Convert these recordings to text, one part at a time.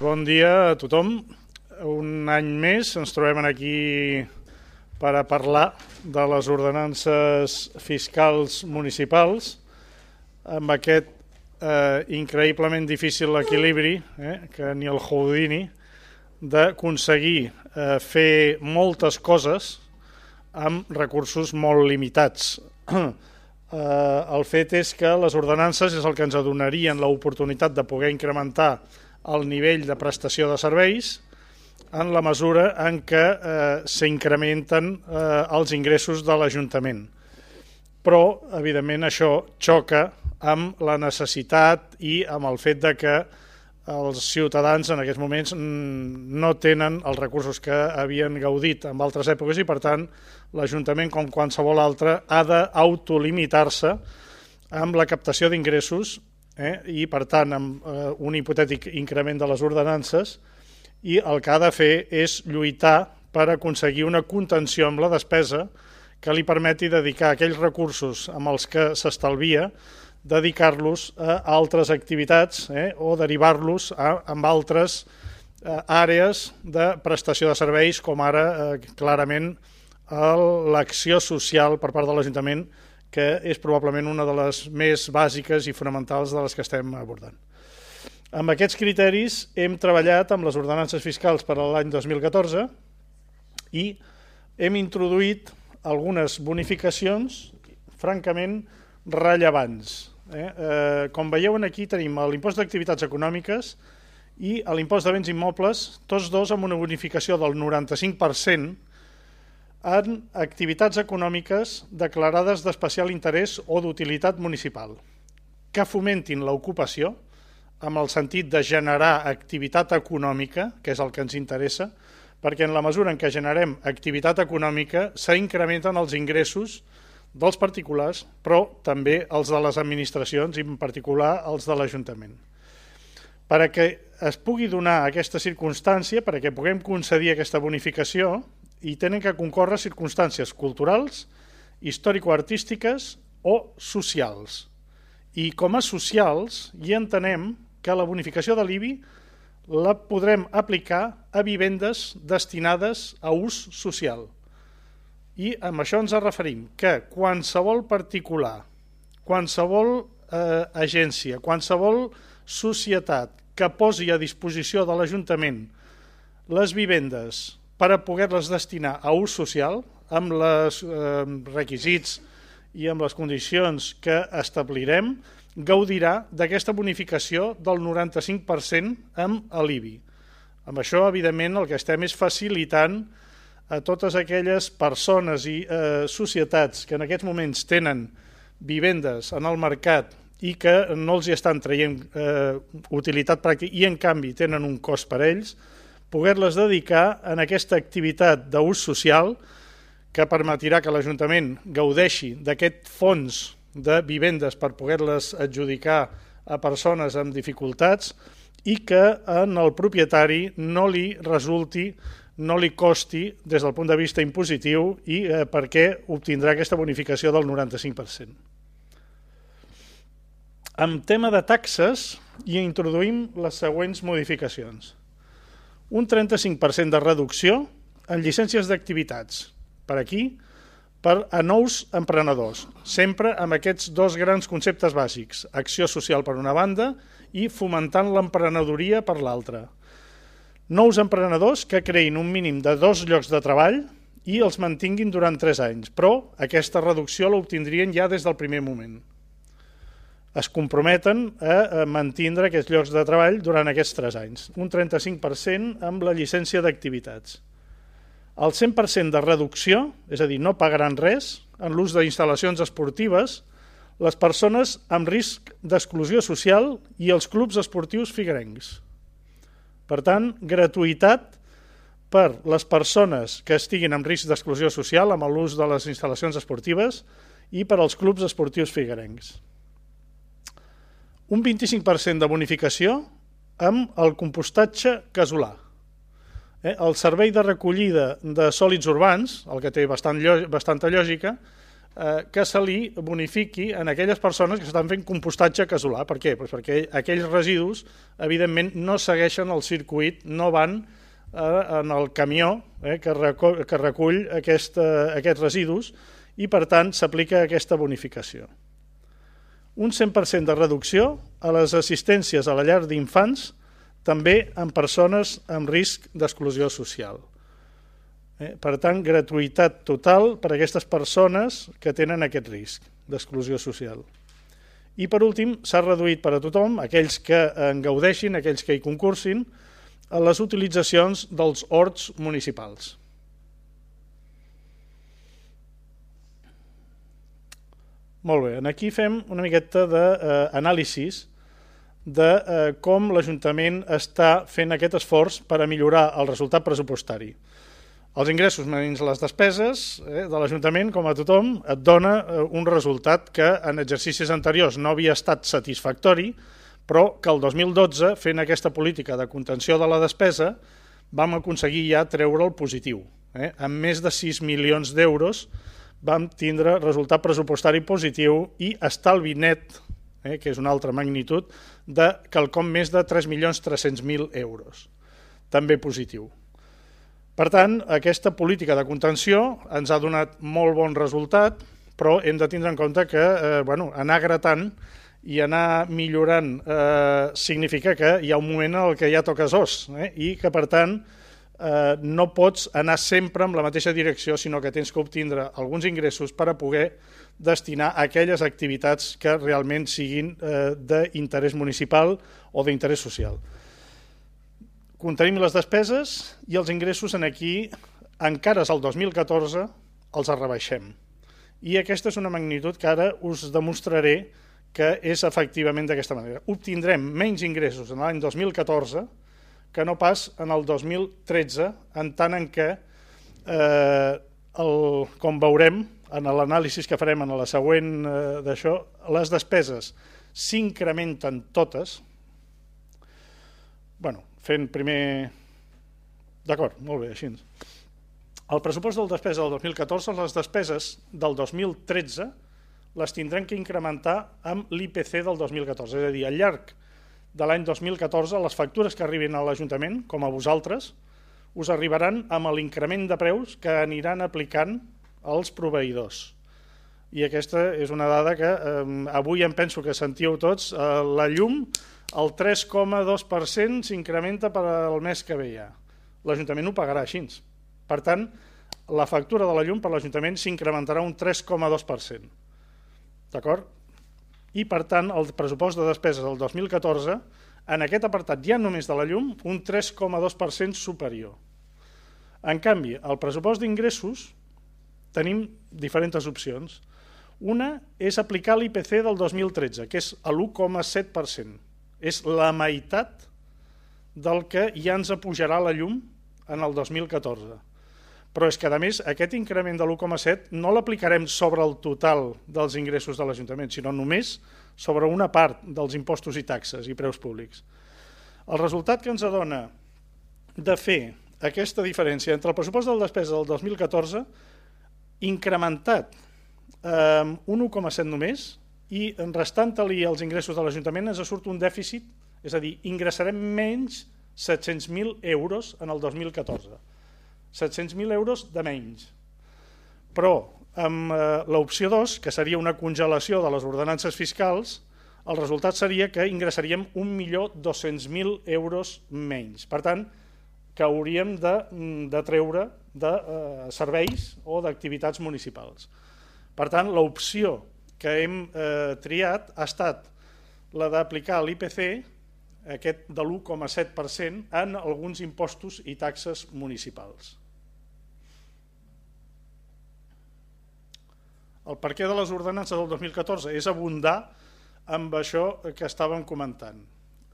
Bon dia a tothom. Un any més ens trobem aquí per a parlar de les ordenances fiscals municipals amb aquest eh, increïblement difícil equilibri eh, que ni el Houdini d'aconseguir eh, fer moltes coses amb recursos molt limitats. eh, el fet és que les ordenances és el que ens adonarien l'oportunitat de poder incrementar el nivell de prestació de serveis en la mesura en què eh, s'incrementen eh, els ingressos de l'Ajuntament. Però, evidentment, això xoca amb la necessitat i amb el fet de que els ciutadans en aquests moments no tenen els recursos que havien gaudit en altres èpoques i, per tant, l'Ajuntament, com qualsevol altre, ha d'autolimitar-se amb la captació d'ingressos eh? i per tant amb eh, un hipotètic increment de les ordenances i el que ha de fer és lluitar per aconseguir una contenció amb la despesa que li permeti dedicar aquells recursos amb els que s'estalvia dedicar-los a altres activitats eh, o derivar-los amb altres eh, àrees de prestació de serveis com ara eh, clarament l'acció social per part de l'Ajuntament que és probablement una de les més bàsiques i fonamentals de les que estem abordant. Amb aquests criteris hem treballat amb les ordenances fiscals per a l'any 2014 i hem introduït algunes bonificacions francament rellevants. Eh? Eh, com veieu aquí tenim l'impost d'activitats econòmiques i l'impost de béns immobles, tots dos amb una bonificació del 95% en activitats econòmiques declarades d'especial interès o d'utilitat municipal, que fomentin l'ocupació amb el sentit de generar activitat econòmica, que és el que ens interessa, perquè en la mesura en què generem activitat econòmica s'incrementen els ingressos dels particulars, però també els de les administracions i en particular els de l'Ajuntament. Per a que es pugui donar aquesta circumstància, per a que puguem concedir aquesta bonificació, i tenen que concórrer circumstàncies culturals, històrico-artístiques o socials. I com a socials hi entenem que la bonificació de l'IBI la podrem aplicar a vivendes destinades a ús social. I amb això ens referim que qualsevol particular, qualsevol eh, agència, qualsevol societat que posi a disposició de l'Ajuntament les vivendes per a poder-les destinar a ús social amb els eh, requisits i amb les condicions que establirem, gaudirà d'aquesta bonificació del 95% amb l'IBI. Amb això, evidentment, el que estem és facilitant a totes aquelles persones i eh, societats que en aquests moments tenen vivendes en el mercat i que no els hi estan traient eh, utilitat pràctica i en canvi tenen un cost per ells, poder-les dedicar en aquesta activitat d'ús social que permetirà que l'Ajuntament gaudeixi d'aquest fons de vivendes per poder-les adjudicar a persones amb dificultats i que en el propietari no li resulti, no li costi des del punt de vista impositiu i eh, perquè obtindrà aquesta bonificació del 95%. En tema de taxes hi introduïm les següents modificacions un 35% de reducció en llicències d'activitats. Per aquí, per a nous emprenedors, sempre amb aquests dos grans conceptes bàsics, acció social per una banda i fomentant l'emprenedoria per l'altra. Nous emprenedors que creïn un mínim de dos llocs de treball i els mantinguin durant tres anys, però aquesta reducció l'obtindrien ja des del primer moment es comprometen a mantindre aquests llocs de treball durant aquests 3 anys, un 35% amb la llicència d'activitats. El 100% de reducció, és a dir, no pagaran res en l'ús d'instal·lacions esportives les persones amb risc d'exclusió social i els clubs esportius figuerencs. Per tant, gratuïtat per les persones que estiguin en risc d'exclusió social amb l'ús de les instal·lacions esportives i per als clubs esportius figuerencs un 25% de bonificació amb el compostatge casolà. Eh? El servei de recollida de sòlids urbans, el que té bastant, bastanta lògica, eh, que se li bonifiqui en aquelles persones que estan fent compostatge casolà. Per què? Pues perquè aquells residus, evidentment, no segueixen el circuit, no van eh, en el camió eh, que, recull, que recull aquest, eh, aquests residus i, per tant, s'aplica aquesta bonificació. Un 100% de reducció a les assistències a la llar d'infants també en persones amb risc d'exclusió social. Eh? Per tant, gratuïtat total per a aquestes persones que tenen aquest risc d'exclusió social. I per últim, s'ha reduït per a tothom, aquells que en gaudeixin, aquells que hi concursin, a les utilitzacions dels horts municipals. Molt bé, aquí fem una miqueta d'anàlisis de eh, com l'Ajuntament està fent aquest esforç per a millorar el resultat pressupostari. Els ingressos menys les despeses eh, de l'Ajuntament, com a tothom, et dona eh, un resultat que en exercicis anteriors no havia estat satisfactori, però que el 2012, fent aquesta política de contenció de la despesa, vam aconseguir ja treure el positiu. Eh? Amb més de 6 milions d'euros vam tindre resultat pressupostari positiu i estalvi net, eh, que és una altra magnitud, de quelcom més de 3.300.000 euros. També positiu. Per tant, aquesta política de contenció ens ha donat molt bon resultat, però hem de tindre en compte que eh, bueno, anar gratant i anar millorant eh, significa que hi ha un moment en què ja toques os eh, i que, per tant, eh, no pots anar sempre en la mateixa direcció, sinó que tens que obtindre alguns ingressos per a poder destinar a aquelles activitats que realment siguin eh, d'interès municipal o d'interès social. Contenim les despeses i els ingressos en aquí, encara és el 2014, els rebaixem. I aquesta és una magnitud que ara us demostraré que és efectivament d'aquesta manera. Obtindrem menys ingressos en l'any 2014 que no pas en el 2013, en tant en què, eh, el, com veurem en l'anàlisi que farem en la següent eh, d'això, les despeses s'incrementen totes, bueno, fent primer... D'acord, molt bé, així. El pressupost del despesa del 2014, les despeses del 2013 les tindrem que incrementar amb l'IPC del 2014, és a dir, al llarg l'any 2014 les factures que arribin a l'Ajuntament, com a vosaltres, us arribaran amb l'increment de preus que aniran aplicant els proveïdors. I aquesta és una dada que eh, avui em penso que sentiu tots. Eh, la llum, el 3,2% s'incrementa per al mes que ve ja. L'Ajuntament ho pagarà així. Per tant, la factura de la llum per l'Ajuntament s'incrementarà un 3,2%. D'acord? I, per tant, el pressupost de despeses del 2014, en aquest apartat ja només de la llum, un 3,2% superior. En canvi, el pressupost d'ingressos tenim diferents opcions. Una és aplicar l'IPC del 2013, que és l'1,7%. És la meitat del que ja ens apujarà la llum en el 2014 però és que, a més, aquest increment de l'1,7 no l'aplicarem sobre el total dels ingressos de l'Ajuntament, sinó només sobre una part dels impostos i taxes i preus públics. El resultat que ens adona de fer aquesta diferència entre el pressupost de la despesa del 2014 incrementat eh, un 1,7 només i restant-li els ingressos de l'Ajuntament ens surt un dèficit, és a dir, ingressarem menys 700.000 euros en el 2014 700.000 euros de menys. Però amb eh, l'opció 2, que seria una congelació de les ordenances fiscals, el resultat seria que ingressaríem 1.200.000 euros menys. Per tant, que hauríem de, mm, de treure de eh, serveis o d'activitats municipals. Per tant, l'opció que hem eh, triat ha estat la d'aplicar l'IPC, aquest de l'1,7%, en alguns impostos i taxes municipals. El perquè de les ordenances del 2014 és abundar amb això que estàvem comentant.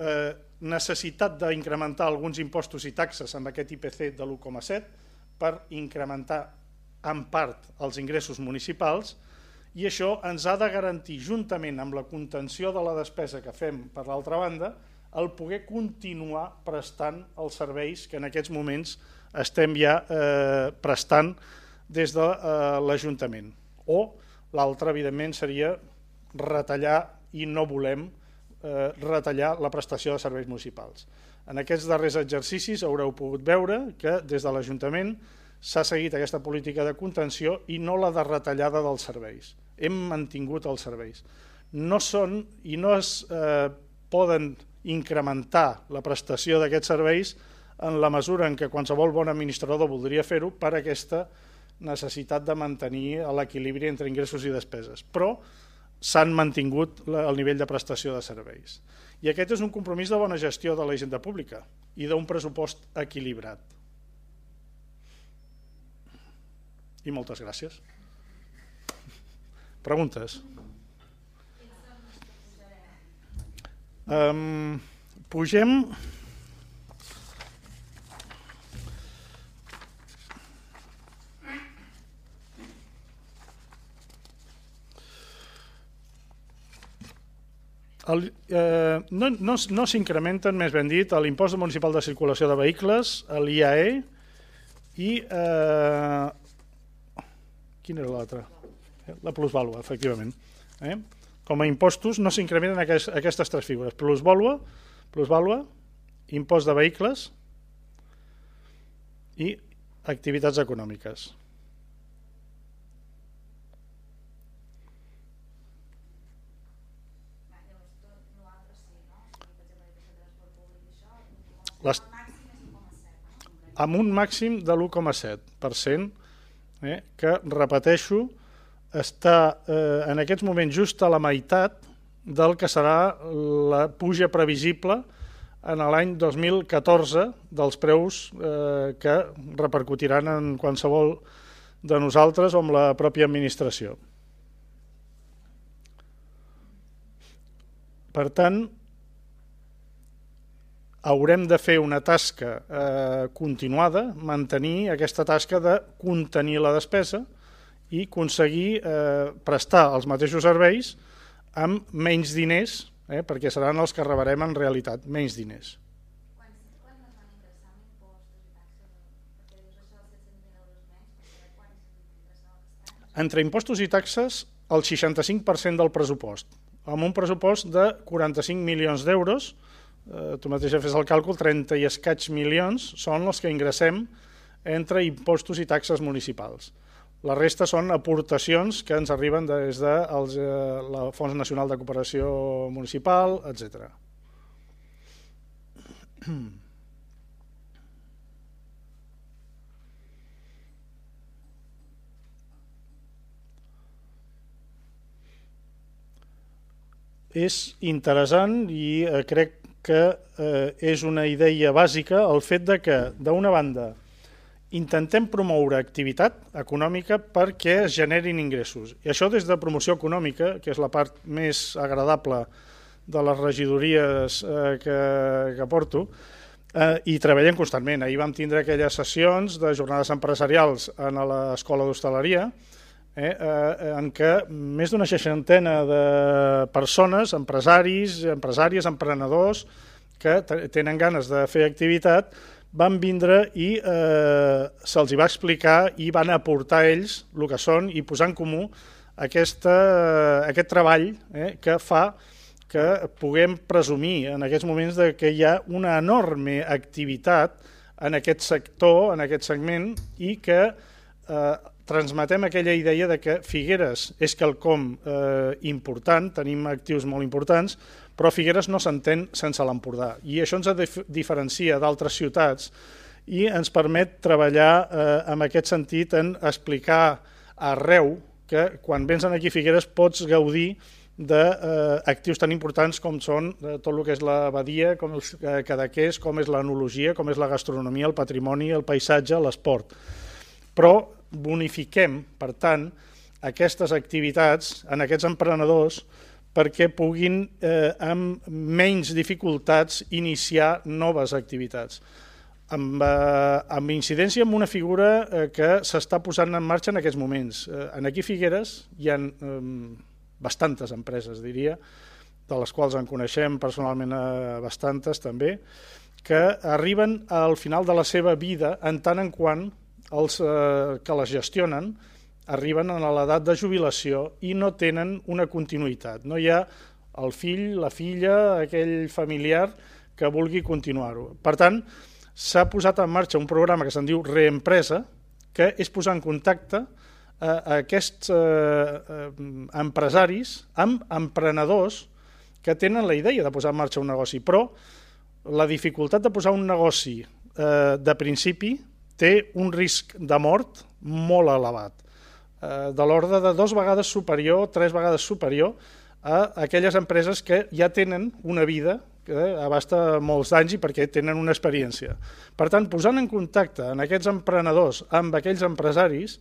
Eh, necessitat d'incrementar alguns impostos i taxes amb aquest IPC de l'1,7 per incrementar en part els ingressos municipals i això ens ha de garantir, juntament amb la contenció de la despesa que fem per l'altra banda, el poder continuar prestant els serveis que en aquests moments estem ja eh, prestant des de eh, l'Ajuntament o L'altre, evidentment, seria retallar i no volem eh, retallar la prestació de serveis municipals. En aquests darrers exercicis haureu pogut veure que des de l'Ajuntament s'ha seguit aquesta política de contenció i no la de retallada dels serveis. Hem mantingut els serveis. No són i no es eh, poden incrementar la prestació d'aquests serveis en la mesura en què qualsevol bon administrador voldria fer-ho per aquesta necessitat de mantenir l'equilibri entre ingressos i despeses. Però s'han mantingut el nivell de prestació de serveis. I aquest és un compromís de bona gestió de la hisenda pública i d'un pressupost equilibrat. I moltes gràcies. Preguntes? Um, pugem... El, eh, no no, no s'incrementen, més ben dit, l'impost municipal de circulació de vehicles, l'IAE, i... Eh, quina era l'altra? La plusvàlua, efectivament. Eh? com a impostos no s'incrementen aquest, aquestes tres figures. Plusvàlua, plusvàlua, impost de vehicles i activitats econòmiques. Les, amb un màxim de l'1,7%, eh, que, repeteixo, està eh, en aquests moments just a la meitat del que serà la puja previsible en l'any 2014 dels preus eh, que repercutiran en qualsevol de nosaltres o amb la pròpia administració. Per tant, haurem de fer una tasca eh, continuada, mantenir aquesta tasca de contenir la despesa, i aconseguir eh, prestar els mateixos serveis amb menys diners, eh, perquè seran els que rebrem en realitat, menys diners. Entre impostos i taxes, el 65% del pressupost. Amb un pressupost de 45 milions d'euros, eh, tu mateix fes el càlcul, 30 i escaig milions són els que ingressem entre impostos i taxes municipals. La resta són aportacions que ens arriben des de els, eh, la Fons Nacional de Cooperació Municipal, etc. És interessant i eh, crec que eh, és una idea bàsica el fet de que, d'una banda, intentem promoure activitat econòmica perquè es generin ingressos. I això des de promoció econòmica, que és la part més agradable de les regidories eh, que, que porto, eh, i treballem constantment. Ahir vam tindre aquelles sessions de jornades empresarials en l'escola d'hostaleria, eh, eh, en què més d'una seixantena de persones, empresaris, empresàries, emprenedors, que tenen ganes de fer activitat, van vindre i eh, se'ls va explicar i van aportar ells el que són i posar en comú aquesta, aquest treball eh, que fa que puguem presumir en aquests moments de que hi ha una enorme activitat en aquest sector, en aquest segment, i que eh, transmetem aquella idea de que Figueres és quelcom eh, important, tenim actius molt importants, però Figueres no s'entén sense l'Empordà i això ens diferencia d'altres ciutats i ens permet treballar eh, en aquest sentit en explicar arreu que quan vens aquí a Figueres pots gaudir d'actius eh, tan importants com són eh, tot el que és la badia, com els eh, cadaquers, com és l'enologia, com és la gastronomia, el patrimoni, el paisatge, l'esport. Però bonifiquem, per tant, aquestes activitats en aquests emprenedors perquè puguin, eh, amb menys dificultats, iniciar noves activitats. Amb, eh, amb incidència en una figura eh, que s'està posant en marxa en aquests moments. Eh, en aquí Figueres hi ha eh, bastantes empreses, diria, de les quals en coneixem personalment eh, bastantes també, que arriben al final de la seva vida en tant en quant els eh, que les gestionen arriben a l'edat de jubilació i no tenen una continuïtat. No hi ha el fill, la filla, aquell familiar que vulgui continuar-ho. Per tant, s'ha posat en marxa un programa que se'n diu Reempresa, que és posar en contacte a aquests eh, eh, empresaris amb emprenedors que tenen la idea de posar en marxa un negoci, però la dificultat de posar un negoci eh, de principi té un risc de mort molt elevat, eh, de l'ordre de dos vegades superior, tres vegades superior a aquelles empreses que ja tenen una vida que abasta molts anys i perquè tenen una experiència. Per tant, posant en contacte en aquests emprenedors amb aquells empresaris,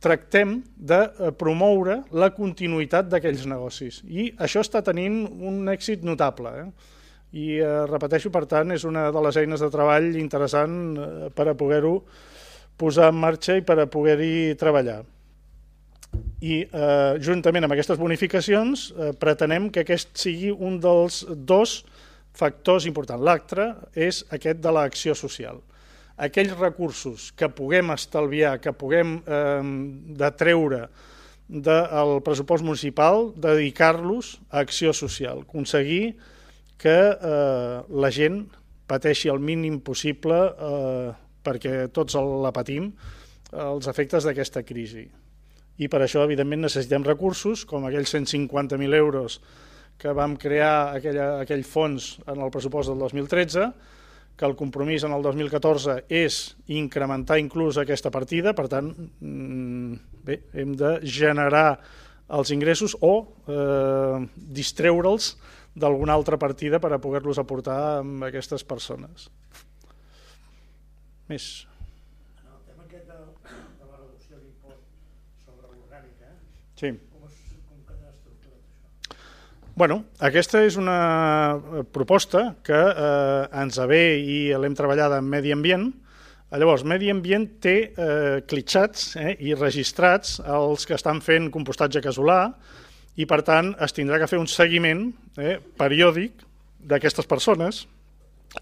tractem de eh, promoure la continuïtat d'aquells negocis. I això està tenint un èxit notable. Eh? I eh, repeteixo, per tant, és una de les eines de treball interessant eh, per a poder-ho posar en marxa i per a poder-hi treballar. I eh, juntament amb aquestes bonificacions eh, pretenem que aquest sigui un dels dos factors importants. L'altre és aquest de l'acció social. Aquells recursos que puguem estalviar, que puguem eh, detreure del pressupost municipal, dedicar-los a acció social, aconseguir que eh, la gent pateixi el mínim possible eh, perquè tots la patim, els efectes d'aquesta crisi. I per això, evidentment, necessitem recursos, com aquells 150.000 euros que vam crear aquella, aquell fons en el pressupost del 2013, que el compromís en el 2014 és incrementar inclús aquesta partida, per tant, mm, bé, hem de generar els ingressos o eh, distreure'ls d'alguna altra partida per a poder-los aportar amb aquestes persones. Més. Sí. Com, es, com quedarà estructurat això? Bueno, aquesta és una eh, proposta que eh, ens ve i l'hem treballada en Medi Ambient. Llavors, Medi Ambient té eh, clitxats eh, i registrats els que estan fent compostatge casolà i, per tant, es tindrà que fer un seguiment eh, periòdic d'aquestes persones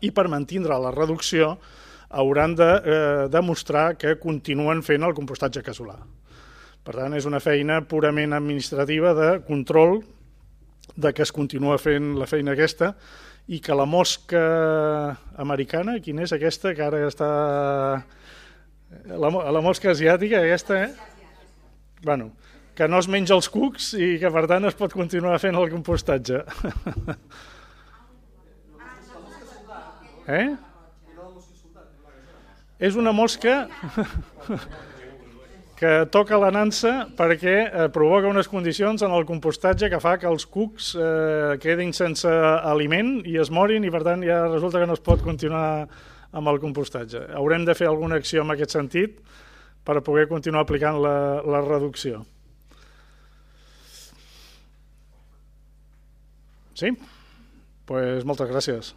i per mantindre la reducció hauran de eh, demostrar que continuen fent el compostatge casolà. Per tant, és una feina purament administrativa de control de que es continua fent la feina aquesta i que la mosca americana, quina és aquesta que ara està... La, la mosca asiàtica, aquesta, eh? Bueno, que no es menja els cucs i que per tant es pot continuar fent el compostatge. eh? És una mosca que toca la nansa perquè eh, provoca unes condicions en el compostatge que fa que els cucs eh, quedin sense aliment i es morin i per tant ja resulta que no es pot continuar amb el compostatge. Haurem de fer alguna acció en aquest sentit per poder continuar aplicant la, la reducció. Sí? Pues moltes gràcies.